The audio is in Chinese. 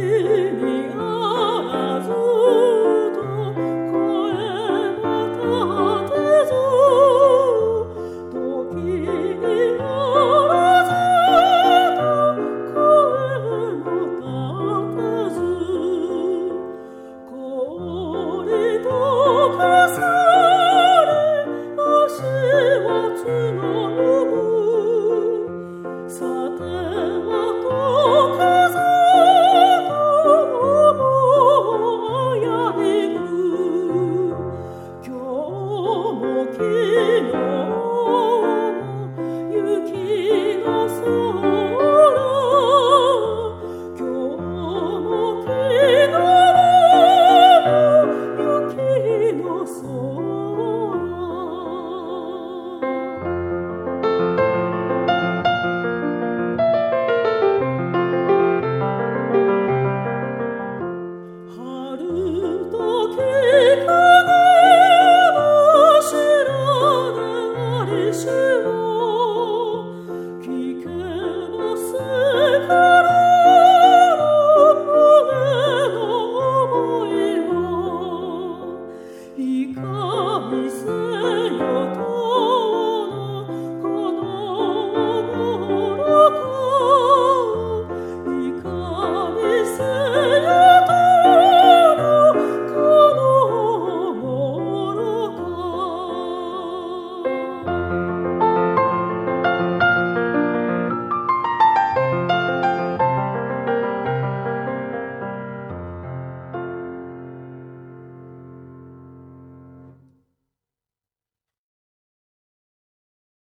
你路